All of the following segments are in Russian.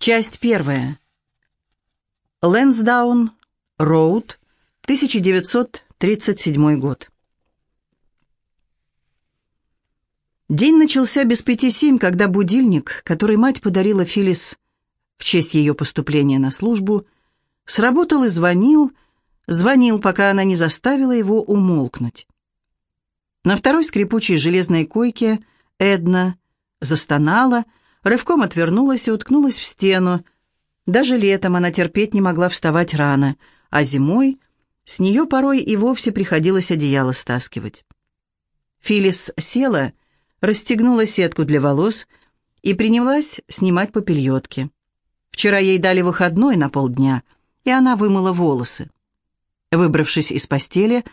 Часть первая. Лэнсдаун, Роуд, 1937 год. День начался без пяти семь, когда будильник, который мать подарила Филлис в честь ее поступления на службу, сработал и звонил, звонил, пока она не заставила его умолкнуть. На второй скрипучей железной койке Эдна застонала, рывком отвернулась и уткнулась в стену. Даже летом она терпеть не могла вставать рано, а зимой с нее порой и вовсе приходилось одеяло стаскивать. Филис села, расстегнула сетку для волос и принялась снимать попельотки. Вчера ей дали выходной на полдня, и она вымыла волосы. Выбравшись из постели,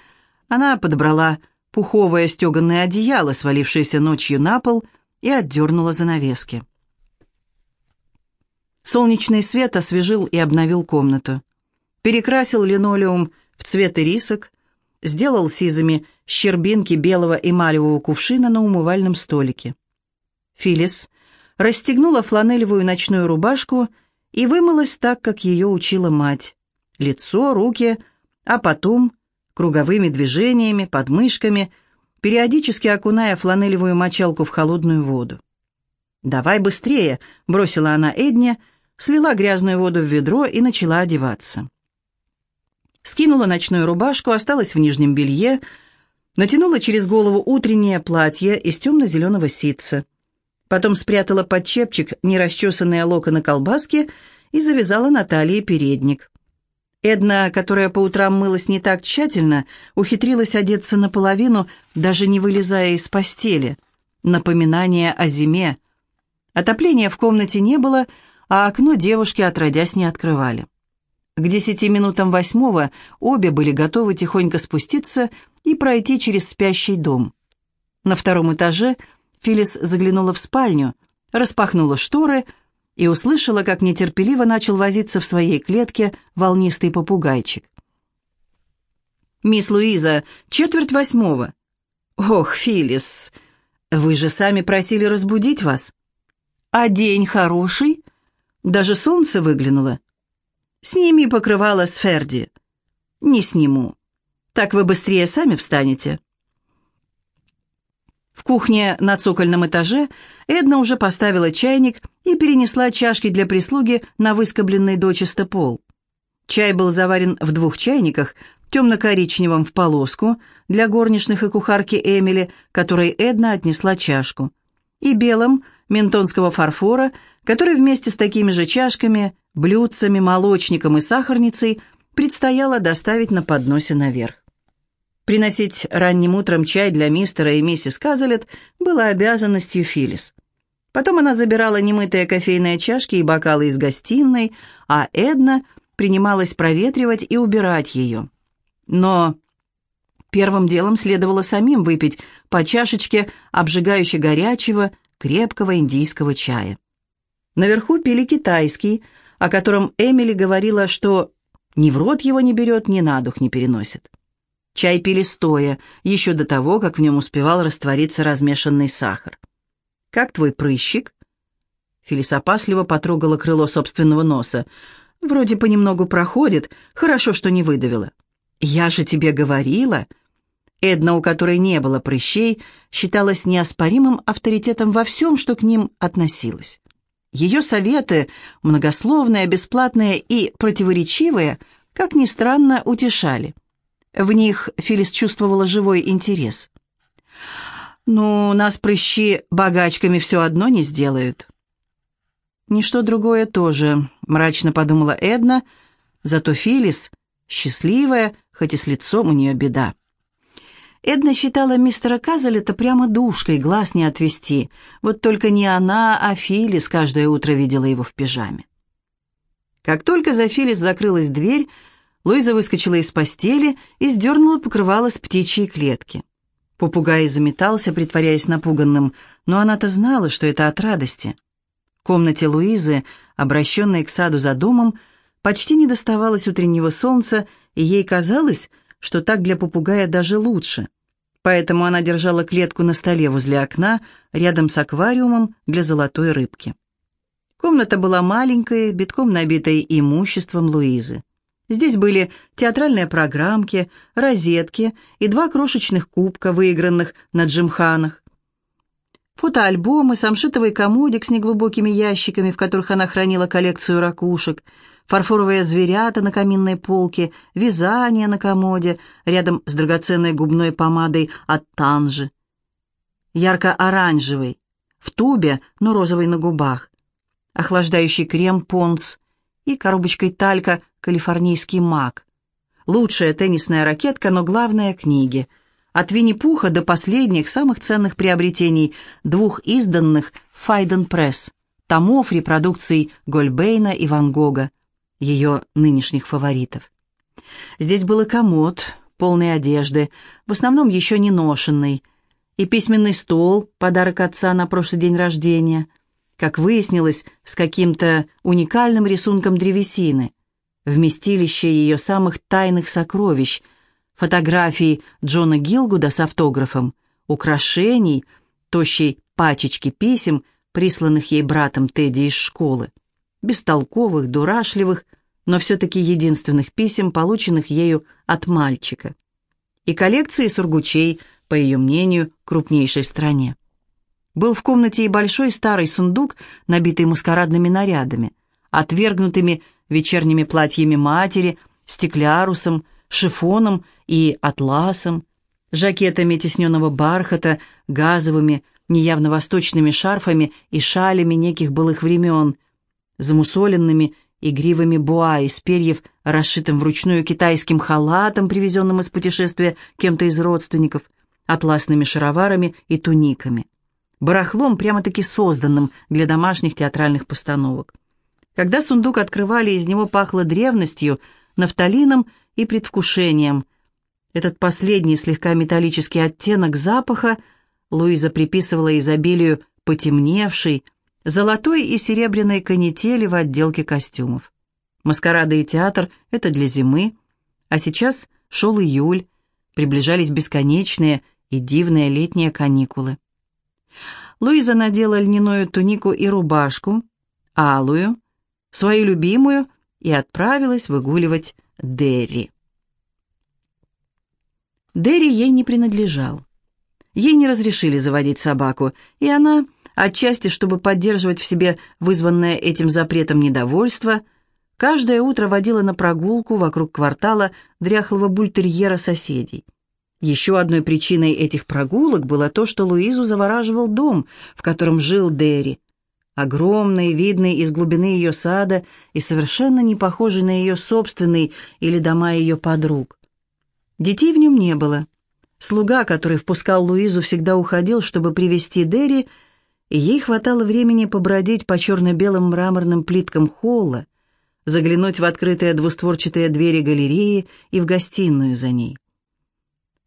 она подобрала пуховое стеганное одеяло, свалившееся ночью на пол, и отдернула занавески. Солнечный свет освежил и обновил комнату. Перекрасил линолеум в цвет ирисок, сделал сизыми щербинки белого эмалевого кувшина на умывальном столике. Филис расстегнула фланелевую ночную рубашку и вымылась так, как ее учила мать. Лицо, руки, а потом круговыми движениями, подмышками, периодически окуная фланелевую мочалку в холодную воду. «Давай быстрее!» — бросила она Эдне, слила грязную воду в ведро и начала одеваться. Скинула ночную рубашку, осталась в нижнем белье, натянула через голову утреннее платье из темно-зеленого ситца. Потом спрятала под чепчик нерасчесанные локоны колбаски и завязала на талии передник. Эдна, которая по утрам мылась не так тщательно, ухитрилась одеться наполовину, даже не вылезая из постели. Напоминание о зиме. Отопления в комнате не было, а окно девушки отродясь не открывали. К десяти минутам восьмого обе были готовы тихонько спуститься и пройти через спящий дом. На втором этаже Филис заглянула в спальню, распахнула шторы и услышала, как нетерпеливо начал возиться в своей клетке волнистый попугайчик. «Мисс Луиза, четверть восьмого». «Ох, Филис, вы же сами просили разбудить вас». «А день хороший?» Даже солнце выглянуло. «Сними покрывало с Ферди». «Не сниму. Так вы быстрее сами встанете». В кухне на цокольном этаже Эдна уже поставила чайник и перенесла чашки для прислуги на выскобленный дочисто пол. Чай был заварен в двух чайниках, темно-коричневом в полоску для горничных и кухарки Эмили, которой Эдна отнесла чашку, и белом ментонского фарфора, который вместе с такими же чашками, блюдцами, молочником и сахарницей предстояло доставить на подносе наверх. Приносить ранним утром чай для мистера и миссис Казалет было обязанностью Филлис. Потом она забирала немытые кофейные чашки и бокалы из гостиной, а Эдна принималась проветривать и убирать ее. Но первым делом следовало самим выпить по чашечке обжигающе горячего, крепкого индийского чая. Наверху пили китайский, о котором Эмили говорила, что ни в рот его не берет, ни на дух не переносит. Чай пили стоя, еще до того, как в нем успевал раствориться размешанный сахар. «Как твой прыщик?» Филис опасливо потрогала крыло собственного носа. «Вроде понемногу проходит, хорошо, что не выдавила». «Я же тебе говорила!» Эдна, у которой не было прыщей, считалась неоспоримым авторитетом во всем, что к ним относилось. Ее советы, многословные, бесплатные и противоречивые, как ни странно, утешали. В них Филис чувствовала живой интерес. «Ну, нас прыщи богачками все одно не сделают». «Ничто другое тоже», — мрачно подумала Эдна, зато Филис счастливая, хоть и с лицом у нее беда. Эдна считала мистера Казалета прямо душкой, глаз не отвести. Вот только не она, а Филис каждое утро видела его в пижаме. Как только за Филис закрылась дверь, Луиза выскочила из постели и сдернула покрывало с птичьей клетки. Попугай заметался, притворяясь напуганным, но она-то знала, что это от радости. В комнате Луизы, обращенной к саду за домом, почти не доставалось утреннего солнца, и ей казалось, что так для попугая даже лучше. Поэтому она держала клетку на столе возле окна, рядом с аквариумом для золотой рыбки. Комната была маленькой, битком набитой имуществом Луизы. Здесь были театральные программки, розетки и два крошечных кубка, выигранных на джимханах. Фотоальбомы, самшитовый комодик с неглубокими ящиками, в которых она хранила коллекцию ракушек, фарфоровые зверята на каминной полке, вязание на комоде, рядом с драгоценной губной помадой от Танжи. Ярко-оранжевый, в тубе, но розовый на губах. Охлаждающий крем «Понс» и коробочкой талька «Калифорнийский маг». Лучшая теннисная ракетка, но главное — книги. От Винни-Пуха до последних, самых ценных приобретений, двух изданных «Файден Пресс», томов репродукций Гольбейна и Ван Гога, ее нынешних фаворитов. Здесь был и комод, полный одежды, в основном еще не ношенный, и письменный стол, подарок отца на прошлый день рождения, как выяснилось, с каким-то уникальным рисунком древесины, вместилище ее самых тайных сокровищ, фотографий Джона Гилгуда с автографом, украшений, тощей пачечки писем, присланных ей братом Тедди из школы, бестолковых, дурашливых, но все-таки единственных писем, полученных ею от мальчика, и коллекции сургучей, по ее мнению, крупнейшей в стране. Был в комнате и большой старый сундук, набитый маскарадными нарядами, отвергнутыми вечерними платьями матери, стеклярусом, шифоном и атласом, жакетами тесненного бархата, газовыми, неявно восточными шарфами и шалями неких былых времен, замусоленными игривыми буа из перьев, расшитым вручную китайским халатом, привезенным из путешествия кем-то из родственников, атласными шароварами и туниками барахлом, прямо-таки созданным для домашних театральных постановок. Когда сундук открывали, из него пахло древностью, нафталином и предвкушением. Этот последний слегка металлический оттенок запаха Луиза приписывала изобилию потемневшей, золотой и серебряной канители в отделке костюмов. Маскарады и театр — это для зимы, а сейчас шел июль, приближались бесконечные и дивные летние каникулы. Луиза надела льняную тунику и рубашку, алую, свою любимую, и отправилась выгуливать Дерри. Дерри ей не принадлежал. Ей не разрешили заводить собаку, и она, отчасти чтобы поддерживать в себе вызванное этим запретом недовольство, каждое утро водила на прогулку вокруг квартала дряхлого бультерьера соседей. Еще одной причиной этих прогулок было то, что Луизу завораживал дом, в котором жил Дерри. Огромный, видный из глубины ее сада и совершенно не похожий на ее собственный или дома ее подруг. Детей в нем не было. Слуга, который впускал Луизу, всегда уходил, чтобы привести Дерри, и ей хватало времени побродить по черно-белым мраморным плиткам холла, заглянуть в открытые двустворчатые двери галереи и в гостиную за ней.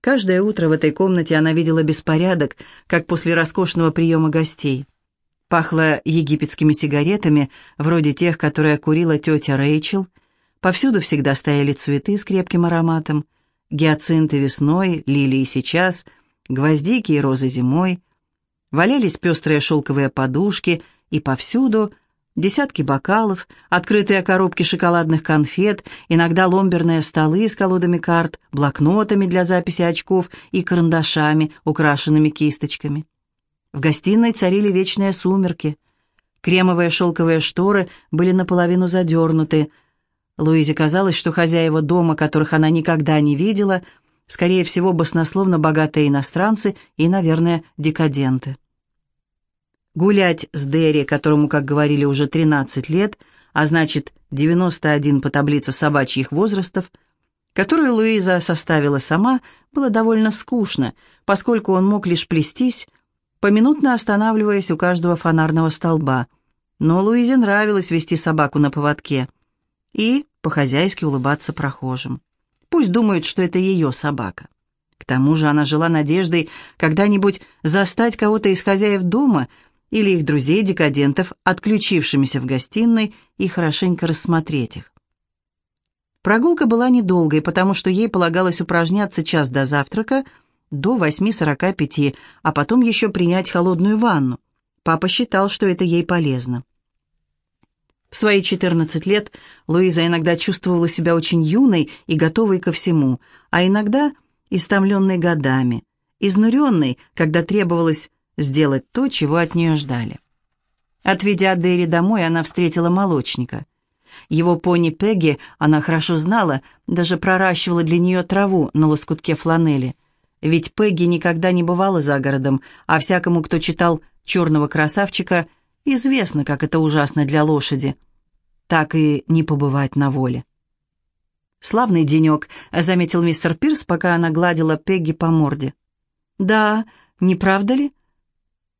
Каждое утро в этой комнате она видела беспорядок, как после роскошного приема гостей. Пахло египетскими сигаретами, вроде тех, которые курила тетя Рэйчел. Повсюду всегда стояли цветы с крепким ароматом. Гиацинты весной, лилии сейчас, гвоздики и розы зимой. Валялись пестрые шелковые подушки, и повсюду Десятки бокалов, открытые коробки шоколадных конфет, иногда ломберные столы с колодами карт, блокнотами для записи очков и карандашами, украшенными кисточками. В гостиной царили вечные сумерки. Кремовые шелковые шторы были наполовину задернуты. Луизе казалось, что хозяева дома, которых она никогда не видела, скорее всего, баснословно богатые иностранцы и, наверное, декаденты. Гулять с Дерри, которому, как говорили, уже 13 лет, а значит 91 по таблице собачьих возрастов, которую Луиза составила сама, было довольно скучно, поскольку он мог лишь плестись, поминутно останавливаясь у каждого фонарного столба. Но Луизе нравилось вести собаку на поводке и по-хозяйски улыбаться прохожим. Пусть думают, что это ее собака. К тому же она жила надеждой когда-нибудь застать кого-то из хозяев дома – или их друзей-декадентов, отключившимися в гостиной, и хорошенько рассмотреть их. Прогулка была недолгой, потому что ей полагалось упражняться час до завтрака, до 8.45, а потом еще принять холодную ванну. Папа считал, что это ей полезно. Свои 14 лет Луиза иногда чувствовала себя очень юной и готовой ко всему, а иногда истомленной годами, изнуренной, когда требовалось сделать то, чего от нее ждали. Отведя Дэри домой, она встретила молочника. Его пони Пегги она хорошо знала, даже проращивала для нее траву на лоскутке фланели. Ведь Пегги никогда не бывала за городом, а всякому, кто читал «Черного красавчика», известно, как это ужасно для лошади. Так и не побывать на воле. «Славный денек», — заметил мистер Пирс, пока она гладила Пегги по морде. «Да, не правда ли?»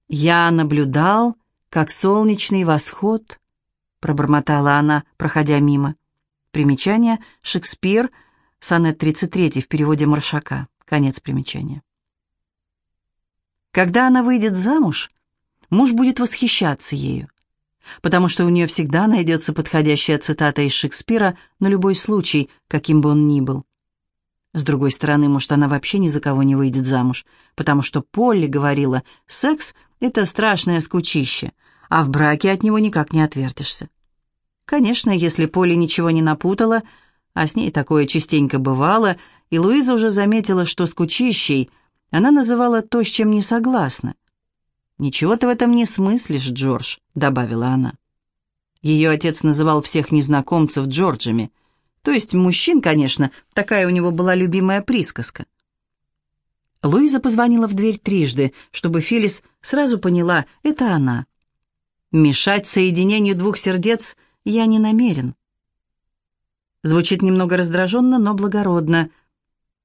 «Я наблюдал, как солнечный восход», — пробормотала она, проходя мимо. Примечание «Шекспир», сонет 33 в переводе Маршака. Конец примечания. Когда она выйдет замуж, муж будет восхищаться ею, потому что у нее всегда найдется подходящая цитата из Шекспира на любой случай, каким бы он ни был. С другой стороны, может, она вообще ни за кого не выйдет замуж, потому что Полли говорила, секс — это страшное скучище, а в браке от него никак не отвертишься. Конечно, если Полли ничего не напутала, а с ней такое частенько бывало, и Луиза уже заметила, что скучищей она называла то, с чем не согласна. «Ничего ты в этом не смыслишь, Джордж», — добавила она. Ее отец называл всех незнакомцев Джорджами — то есть мужчин, конечно, такая у него была любимая присказка. Луиза позвонила в дверь трижды, чтобы Филлис сразу поняла, это она. Мешать соединению двух сердец я не намерен. Звучит немного раздраженно, но благородно.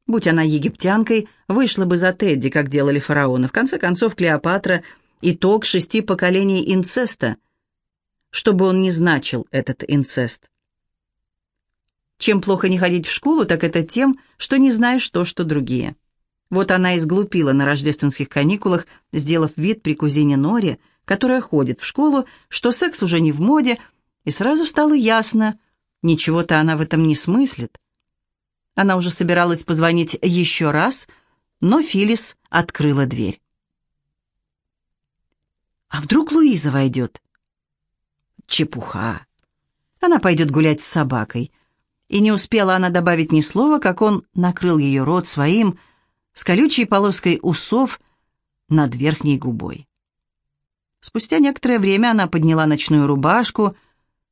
Будь она египтянкой, вышла бы за Тедди, как делали фараоны. В конце концов, Клеопатра — итог шести поколений инцеста, чтобы он не значил этот инцест. Чем плохо не ходить в школу, так это тем, что не знаешь то, что другие. Вот она и сглупила на рождественских каникулах, сделав вид при кузине Норе, которая ходит в школу, что секс уже не в моде, и сразу стало ясно, ничего-то она в этом не смыслит. Она уже собиралась позвонить еще раз, но Филис открыла дверь. А вдруг Луиза войдет? Чепуха. Она пойдет гулять с собакой — и не успела она добавить ни слова, как он накрыл ее рот своим, с колючей полоской усов над верхней губой. Спустя некоторое время она подняла ночную рубашку,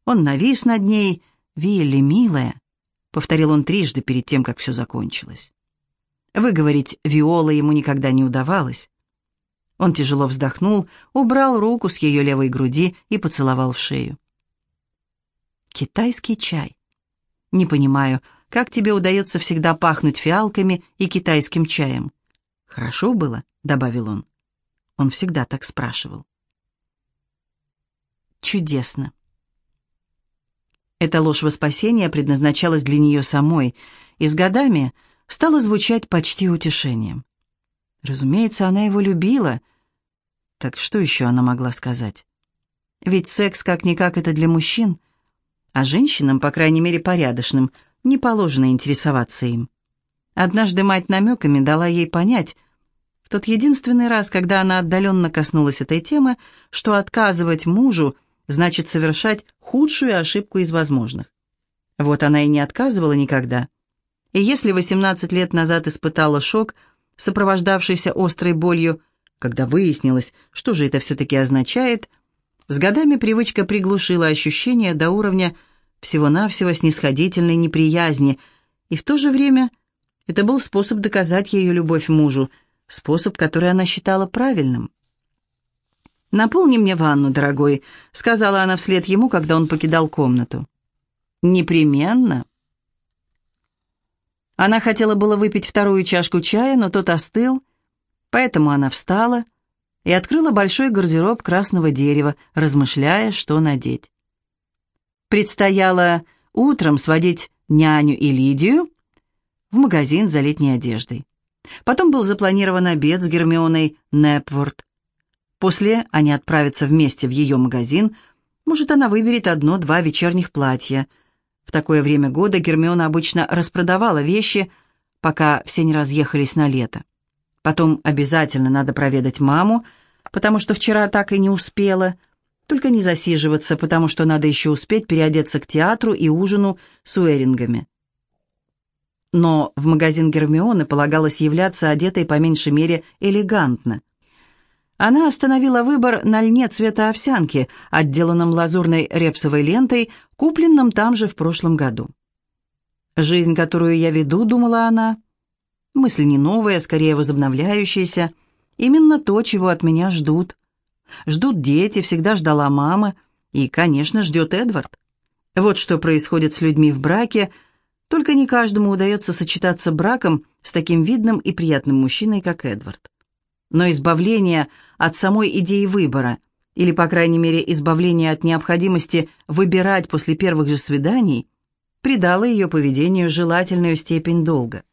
он навис над ней. «Вилли, милая», — повторил он трижды перед тем, как все закончилось. Выговорить Виола ему никогда не удавалось. Он тяжело вздохнул, убрал руку с ее левой груди и поцеловал в шею. Китайский чай. «Не понимаю, как тебе удается всегда пахнуть фиалками и китайским чаем?» «Хорошо было», — добавил он. Он всегда так спрашивал. «Чудесно». Эта ложь во спасение предназначалась для нее самой, и с годами стала звучать почти утешением. Разумеется, она его любила. Так что еще она могла сказать? Ведь секс как-никак это для мужчин — а женщинам, по крайней мере порядочным, не положено интересоваться им. Однажды мать намеками дала ей понять, в тот единственный раз, когда она отдаленно коснулась этой темы, что отказывать мужу значит совершать худшую ошибку из возможных. Вот она и не отказывала никогда. И если 18 лет назад испытала шок, сопровождавшийся острой болью, когда выяснилось, что же это все-таки означает – с годами привычка приглушила ощущение до уровня всего-навсего снисходительной неприязни, и в то же время это был способ доказать ее любовь мужу, способ, который она считала правильным. «Наполни мне ванну, дорогой», — сказала она вслед ему, когда он покидал комнату. «Непременно». Она хотела было выпить вторую чашку чая, но тот остыл, поэтому она встала и открыла большой гардероб красного дерева, размышляя, что надеть. Предстояло утром сводить няню и Лидию в магазин за летней одеждой. Потом был запланирован обед с Гермионой Непворд. После они отправятся вместе в ее магазин. Может, она выберет одно-два вечерних платья. В такое время года Гермиона обычно распродавала вещи, пока все не разъехались на лето. Потом обязательно надо проведать маму, потому что вчера так и не успела. Только не засиживаться, потому что надо еще успеть переодеться к театру и ужину с уэрингами. Но в магазин Гермионы полагалось являться одетой по меньшей мере элегантно. Она остановила выбор на льне цвета овсянки, отделанном лазурной репсовой лентой, купленном там же в прошлом году. «Жизнь, которую я веду», — думала она, — мысль не новая, скорее возобновляющаяся, именно то, чего от меня ждут. Ждут дети, всегда ждала мама, и, конечно, ждет Эдвард. Вот что происходит с людьми в браке, только не каждому удается сочетаться браком с таким видным и приятным мужчиной, как Эдвард. Но избавление от самой идеи выбора, или, по крайней мере, избавление от необходимости выбирать после первых же свиданий, придало ее поведению желательную степень долга.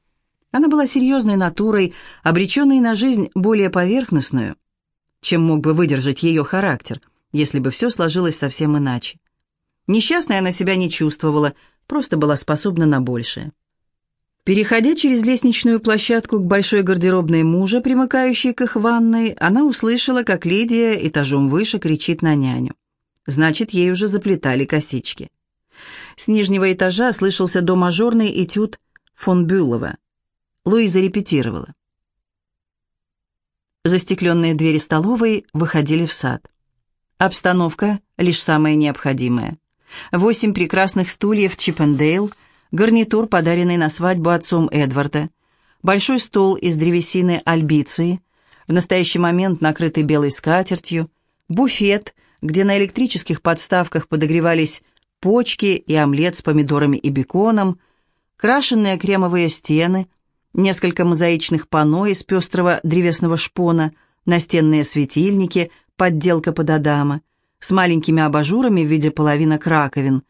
Она была серьезной натурой, обреченной на жизнь более поверхностную, чем мог бы выдержать ее характер, если бы все сложилось совсем иначе. Несчастной она себя не чувствовала, просто была способна на большее. Переходя через лестничную площадку к большой гардеробной мужа, примыкающей к их ванной, она услышала, как Лидия этажом выше кричит на няню. Значит, ей уже заплетали косички. С нижнего этажа слышался домажорный этюд фон Бюлова. Луиза репетировала. Застекленные двери столовой выходили в сад. Обстановка лишь самая необходимая. Восемь прекрасных стульев Чиппендейл, гарнитур, подаренный на свадьбу отцом Эдварда, большой стол из древесины альбиции, в настоящий момент накрытый белой скатертью, буфет, где на электрических подставках подогревались почки и омлет с помидорами и беконом, крашенные кремовые стены, несколько мозаичных панно из пестрого древесного шпона, настенные светильники, подделка под Адама, с маленькими абажурами в виде половинок раковин,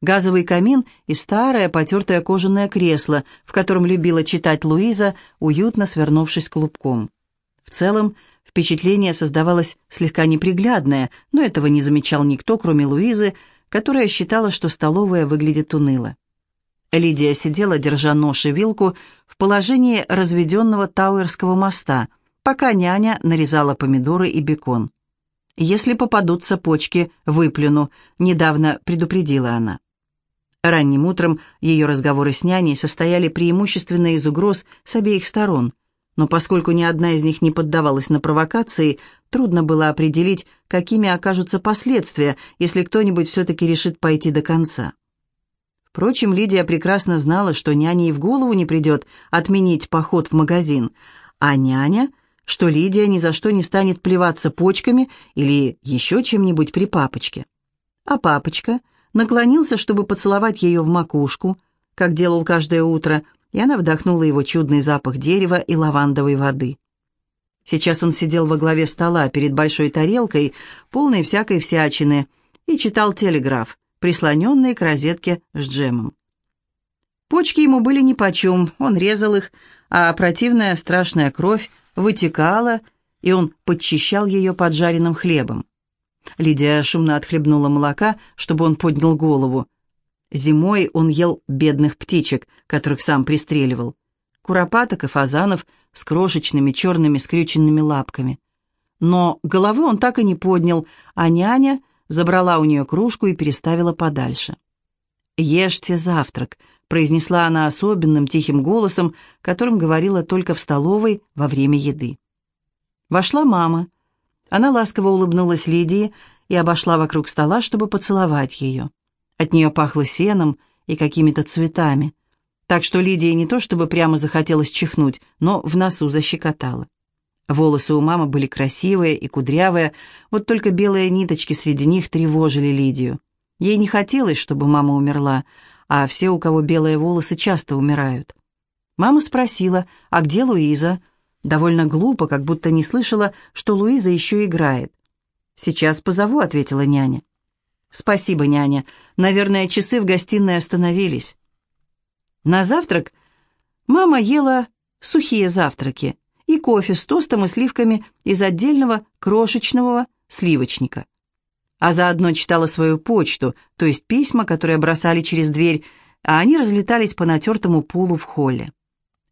газовый камин и старое потертое кожаное кресло, в котором любила читать Луиза, уютно свернувшись клубком. В целом, впечатление создавалось слегка неприглядное, но этого не замечал никто, кроме Луизы, которая считала, что столовая выглядит уныло. Лидия сидела, держа нож и вилку, в положении разведенного Тауэрского моста, пока няня нарезала помидоры и бекон. «Если попадутся почки, выплюну», — недавно предупредила она. Ранним утром ее разговоры с няней состояли преимущественно из угроз с обеих сторон — но поскольку ни одна из них не поддавалась на провокации, трудно было определить, какими окажутся последствия, если кто-нибудь все-таки решит пойти до конца. Впрочем, Лидия прекрасно знала, что няне и в голову не придет отменить поход в магазин, а няня, что Лидия ни за что не станет плеваться почками или еще чем-нибудь при папочке. А папочка наклонился, чтобы поцеловать ее в макушку, как делал каждое утро, и она вдохнула его чудный запах дерева и лавандовой воды. Сейчас он сидел во главе стола перед большой тарелкой, полной всякой всячины, и читал телеграф, прислоненный к розетке с джемом. Почки ему были нипочем, он резал их, а противная страшная кровь вытекала, и он подчищал ее поджаренным хлебом. Лидия шумно отхлебнула молока, чтобы он поднял голову. Зимой он ел бедных птичек, которых сам пристреливал. Куропаток и фазанов с крошечными черными скрюченными лапками. Но головы он так и не поднял, а няня забрала у нее кружку и переставила подальше. «Ешьте завтрак», — произнесла она особенным тихим голосом, которым говорила только в столовой во время еды. Вошла мама. Она ласково улыбнулась Лидии и обошла вокруг стола, чтобы поцеловать ее. От нее пахло сеном и какими-то цветами, так что Лидии не то чтобы прямо захотелось чихнуть, но в носу защекотало. Волосы у мамы были красивые и кудрявые, вот только белые ниточки среди них тревожили Лидию. Ей не хотелось, чтобы мама умерла, а все, у кого белые волосы, часто умирают. Мама спросила, а где Луиза? Довольно глупо, как будто не слышала, что Луиза еще играет. «Сейчас позову», — ответила няня. «Спасибо, няня. Наверное, часы в гостиной остановились». На завтрак мама ела сухие завтраки и кофе с тостом и сливками из отдельного крошечного сливочника. А заодно читала свою почту, то есть письма, которые бросали через дверь, а они разлетались по натертому полу в холле.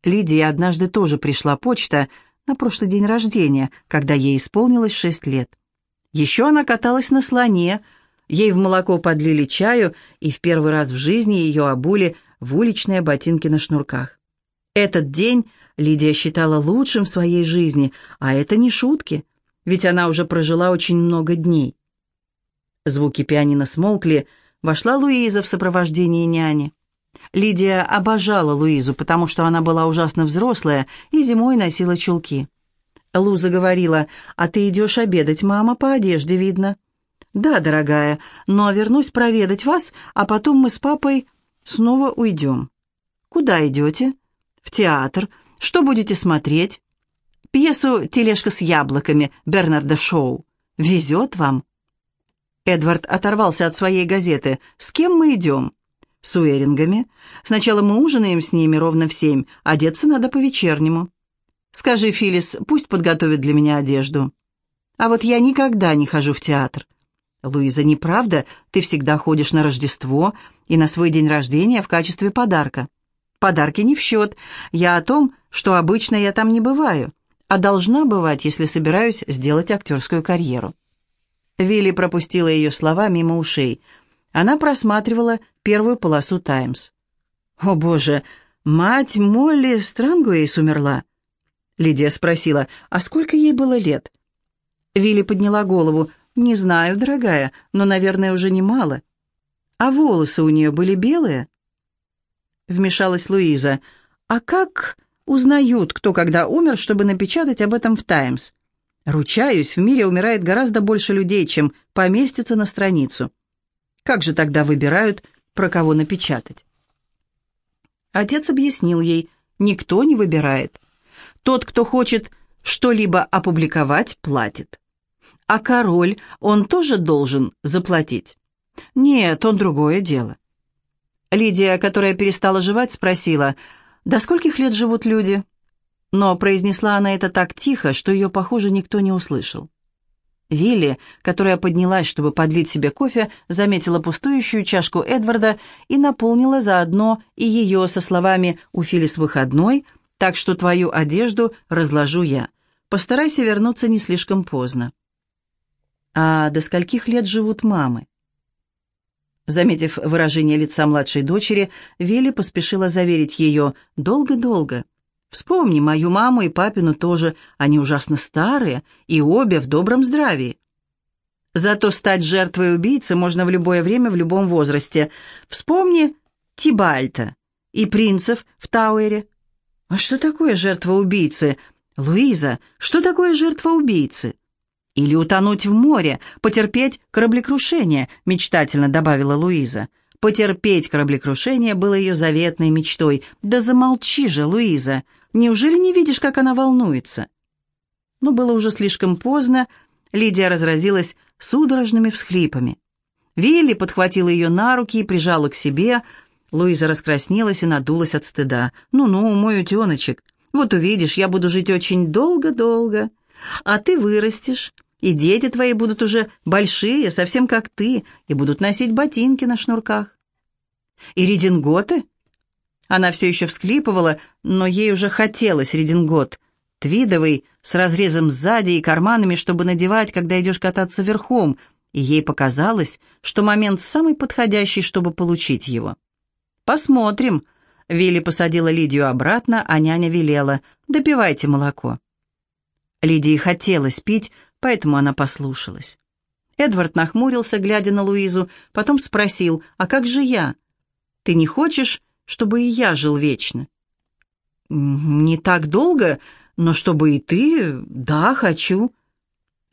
Лидии однажды тоже пришла почта на прошлый день рождения, когда ей исполнилось шесть лет. Еще она каталась на слоне, ей в молоко подлили чаю, и в первый раз в жизни ее обули в уличные ботинки на шнурках. Этот день Лидия считала лучшим в своей жизни, а это не шутки, ведь она уже прожила очень много дней. Звуки пианино смолкли, вошла Луиза в сопровождении няни. Лидия обожала Луизу, потому что она была ужасно взрослая и зимой носила чулки. Луза говорила, «А ты идешь обедать, мама, по одежде видно». «Да, дорогая, но вернусь проведать вас, а потом мы с папой снова уйдем». «Куда идете?» «В театр. Что будете смотреть?» «Пьесу «Тележка с яблоками» Бернарда Шоу. Везет вам?» Эдвард оторвался от своей газеты. «С кем мы идем?» «С Уэрингами. Сначала мы ужинаем с ними ровно в семь, одеться надо по-вечернему». Скажи, Филис, пусть подготовит для меня одежду. А вот я никогда не хожу в театр. Луиза, неправда, ты всегда ходишь на Рождество и на свой день рождения в качестве подарка. Подарки не в счет. Я о том, что обычно я там не бываю, а должна бывать, если собираюсь сделать актерскую карьеру. Вилли пропустила ее слова мимо ушей. Она просматривала первую полосу «Таймс». «О, боже, мать Молли Странгуэйс умерла!» Лидия спросила, а сколько ей было лет? Вилли подняла голову. «Не знаю, дорогая, но, наверное, уже немало». «А волосы у нее были белые?» Вмешалась Луиза. «А как узнают, кто когда умер, чтобы напечатать об этом в «Таймс»?» «Ручаюсь, в мире умирает гораздо больше людей, чем поместится на страницу. Как же тогда выбирают, про кого напечатать?» Отец объяснил ей, никто не выбирает. Тот, кто хочет что-либо опубликовать, платит. А король, он тоже должен заплатить? Нет, он другое дело. Лидия, которая перестала жевать, спросила, «До скольких лет живут люди?» Но произнесла она это так тихо, что ее, похоже, никто не услышал. Вилли, которая поднялась, чтобы подлить себе кофе, заметила пустующую чашку Эдварда и наполнила заодно и ее со словами «У Филлис выходной», так что твою одежду разложу я. Постарайся вернуться не слишком поздно». «А до скольких лет живут мамы?» Заметив выражение лица младшей дочери, Вилли поспешила заверить ее «долго-долго». «Вспомни мою маму и папину тоже, они ужасно старые и обе в добром здравии». Зато стать жертвой убийцы можно в любое время, в любом возрасте. Вспомни Тибальта и принцев в Тауэре. «А что такое жертва убийцы? Луиза, что такое жертва убийцы?» «Или утонуть в море, потерпеть кораблекрушение», — мечтательно добавила Луиза. Потерпеть кораблекрушение было ее заветной мечтой. «Да замолчи же, Луиза! Неужели не видишь, как она волнуется?» Но было уже слишком поздно. Лидия разразилась судорожными всхлипами. Вилли подхватила ее на руки и прижала к себе, — Луиза раскраснелась и надулась от стыда. «Ну-ну, мой утеночек, вот увидишь, я буду жить очень долго-долго, а ты вырастешь, и дети твои будут уже большие, совсем как ты, и будут носить ботинки на шнурках». «И рединготы?» Она все еще всклипывала, но ей уже хотелось редингот. Твидовый, с разрезом сзади и карманами, чтобы надевать, когда идешь кататься верхом, и ей показалось, что момент самый подходящий, чтобы получить его. «Посмотрим». Вилли посадила Лидию обратно, а няня велела. «Допивайте молоко». Лидии хотелось пить, поэтому она послушалась. Эдвард нахмурился, глядя на Луизу, потом спросил, «А как же я? Ты не хочешь, чтобы и я жил вечно?» «Не так долго, но чтобы и ты, да, хочу».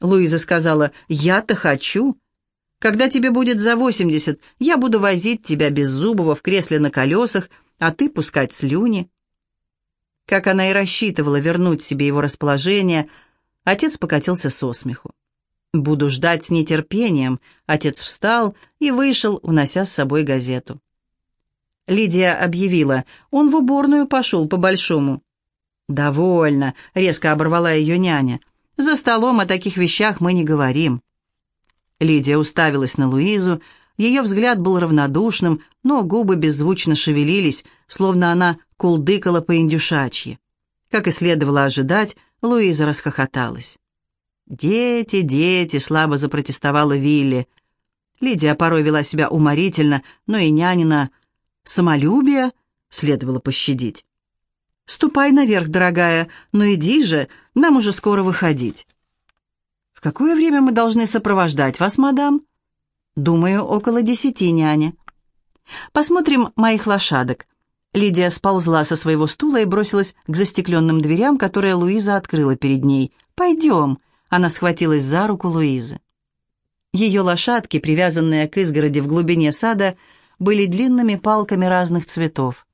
Луиза сказала, «Я-то хочу. Когда тебе будет за восемьдесят, я буду возить тебя без зубова в кресле на колесах, а ты пускать слюни». Как она и рассчитывала вернуть себе его расположение, отец покатился со смеху. «Буду ждать с нетерпением», — отец встал и вышел, унося с собой газету. Лидия объявила, он в уборную пошел по-большому. «Довольно», — резко оборвала ее няня. «За столом о таких вещах мы не говорим». Лидия уставилась на Луизу. Ее взгляд был равнодушным, но губы беззвучно шевелились, словно она кулдыкала по-индюшачьи. Как и следовало ожидать, Луиза расхохоталась. «Дети, дети!» — слабо запротестовала Вилли. Лидия порой вела себя уморительно, но и нянина самолюбие следовало пощадить. «Ступай наверх, дорогая, но иди же, нам уже скоро выходить». «В какое время мы должны сопровождать вас, мадам?» «Думаю, около десяти, няня». «Посмотрим моих лошадок». Лидия сползла со своего стула и бросилась к застекленным дверям, которые Луиза открыла перед ней. «Пойдем», — она схватилась за руку Луизы. Ее лошадки, привязанные к изгороди в глубине сада, были длинными палками разных цветов.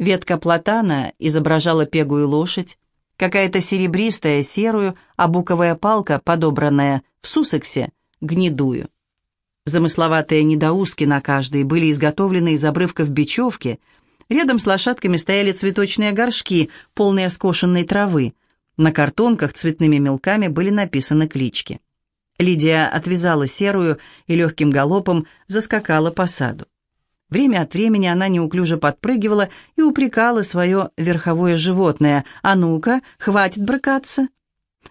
Ветка платана изображала пегую лошадь, какая-то серебристая серую, а буковая палка, подобранная в Суссексе, гнедую. Замысловатые недоуски на каждой были изготовлены из обрывков бечевки. Рядом с лошадками стояли цветочные горшки, полные скошенной травы. На картонках цветными мелками были написаны клички. Лидия отвязала серую и легким галопом заскакала по саду. Время от времени она неуклюже подпрыгивала и упрекала свое верховое животное. «А ну-ка, хватит брыкаться!»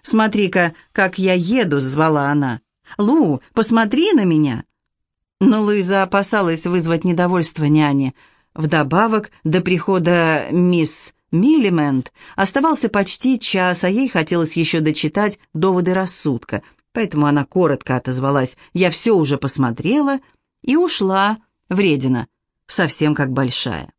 «Смотри-ка, как я еду!» — звала она. «Лу, посмотри на меня!» Но Луиза опасалась вызвать недовольство няни. Вдобавок, до прихода мисс Миллимент оставался почти час, а ей хотелось еще дочитать доводы рассудка, поэтому она коротко отозвалась «Я все уже посмотрела» и ушла, вредина, совсем как большая.